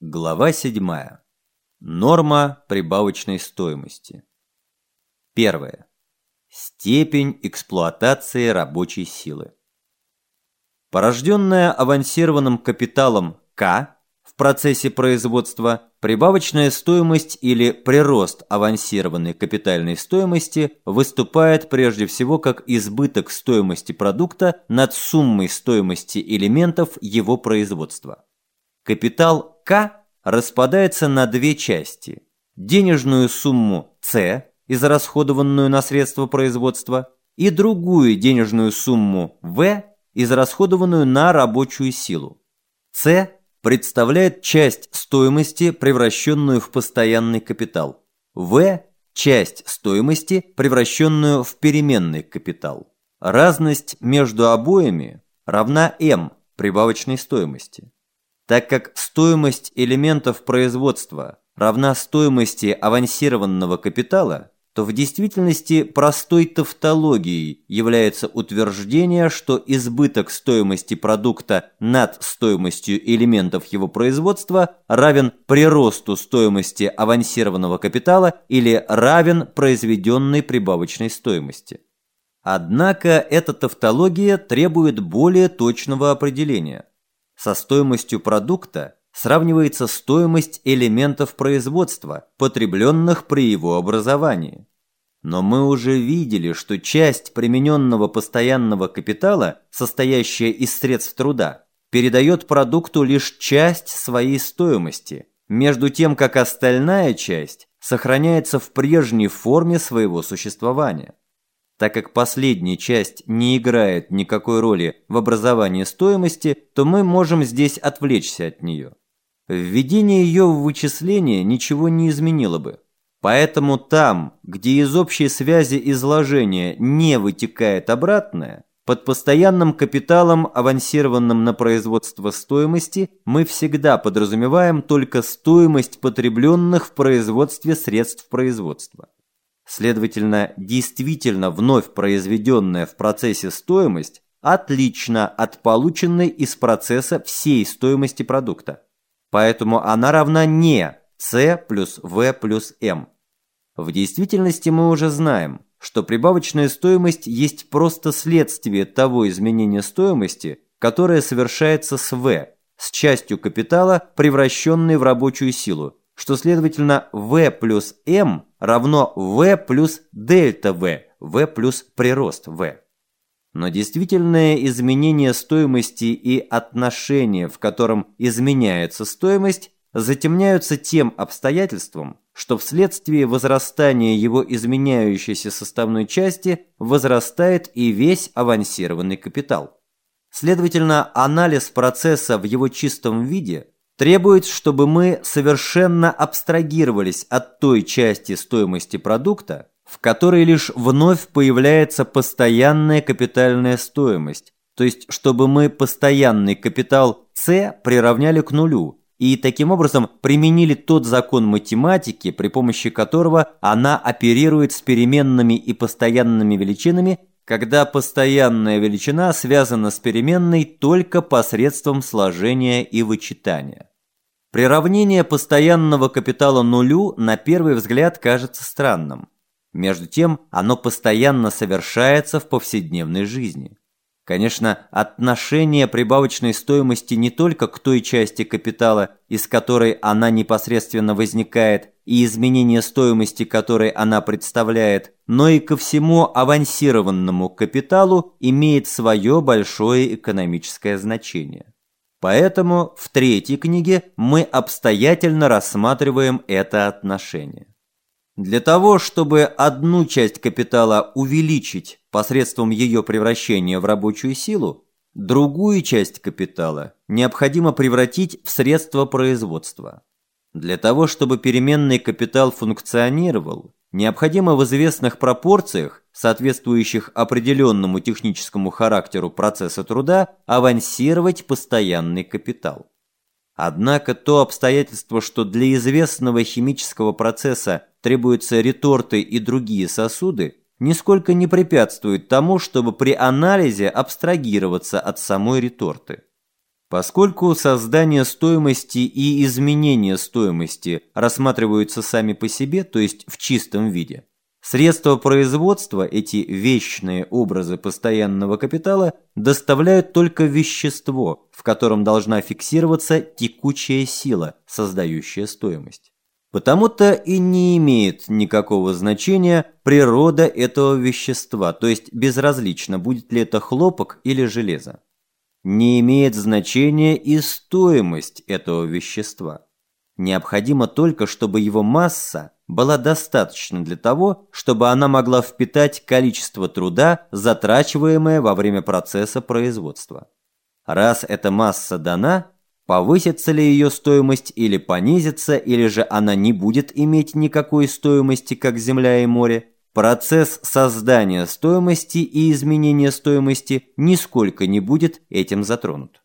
Глава 7. Норма прибавочной стоимости. Первое. Степень эксплуатации рабочей силы. Порожденная авансированным капиталом К в процессе производства, прибавочная стоимость или прирост авансированной капитальной стоимости выступает прежде всего как избыток стоимости продукта над суммой стоимости элементов его производства. Капитал К распадается на две части. Денежную сумму С, израсходованную на средства производства, и другую денежную сумму В, израсходованную на рабочую силу. С представляет часть стоимости, превращенную в постоянный капитал. В – часть стоимости, превращенную в переменный капитал. Разность между обоими равна М прибавочной стоимости. Так как стоимость элементов производства равна стоимости авансированного капитала, то в действительности простой тавтологией является утверждение, что избыток стоимости продукта над стоимостью элементов его производства равен приросту стоимости авансированного капитала или равен произведенной прибавочной стоимости. Однако эта тавтология требует более точного определения – со стоимостью продукта сравнивается стоимость элементов производства, потребленных при его образовании. Но мы уже видели, что часть примененного постоянного капитала, состоящая из средств труда, передает продукту лишь часть своей стоимости, между тем как остальная часть сохраняется в прежней форме своего существования. Так как последняя часть не играет никакой роли в образовании стоимости, то мы можем здесь отвлечься от нее. Введение ее в вычисление ничего не изменило бы. Поэтому там, где из общей связи изложения не вытекает обратное, под постоянным капиталом, авансированным на производство стоимости, мы всегда подразумеваем только стоимость потребленных в производстве средств производства. Следовательно, действительно вновь произведенная в процессе стоимость отлична от полученной из процесса всей стоимости продукта. Поэтому она равна не C плюс V плюс M. В действительности мы уже знаем, что прибавочная стоимость есть просто следствие того изменения стоимости, которое совершается с V, с частью капитала, превращенной в рабочую силу, что, следовательно, V плюс M равно V плюс дельта V, V плюс прирост V. Но действительное изменение стоимости и отношение, в котором изменяется стоимость, затемняются тем обстоятельством, что вследствие возрастания его изменяющейся составной части возрастает и весь авансированный капитал. Следовательно, анализ процесса в его чистом виде требует, чтобы мы совершенно абстрагировались от той части стоимости продукта, в которой лишь вновь появляется постоянная капитальная стоимость, то есть чтобы мы постоянный капитал С приравняли к нулю и таким образом применили тот закон математики, при помощи которого она оперирует с переменными и постоянными величинами, когда постоянная величина связана с переменной только посредством сложения и вычитания. Приравнение постоянного капитала нулю на первый взгляд кажется странным. Между тем, оно постоянно совершается в повседневной жизни. Конечно, отношение прибавочной стоимости не только к той части капитала, из которой она непосредственно возникает, и изменение стоимости, которой она представляет, но и ко всему авансированному капиталу имеет свое большое экономическое значение. Поэтому в третьей книге мы обстоятельно рассматриваем это отношение. Для того, чтобы одну часть капитала увеличить посредством ее превращения в рабочую силу, другую часть капитала необходимо превратить в средства производства. Для того, чтобы переменный капитал функционировал, необходимо в известных пропорциях, соответствующих определенному техническому характеру процесса труда, авансировать постоянный капитал. Однако то обстоятельство, что для известного химического процесса требуются реторты и другие сосуды, нисколько не препятствует тому, чтобы при анализе абстрагироваться от самой реторты. Поскольку создание стоимости и изменение стоимости рассматриваются сами по себе, то есть в чистом виде, средства производства, эти вечные образы постоянного капитала, доставляют только вещество, в котором должна фиксироваться текучая сила, создающая стоимость. Потому-то и не имеет никакого значения природа этого вещества, то есть безразлично, будет ли это хлопок или железо не имеет значения и стоимость этого вещества. Необходимо только, чтобы его масса была достаточна для того, чтобы она могла впитать количество труда, затрачиваемое во время процесса производства. Раз эта масса дана, повысится ли ее стоимость или понизится, или же она не будет иметь никакой стоимости, как земля и море, Процесс создания стоимости и изменения стоимости нисколько не будет этим затронут.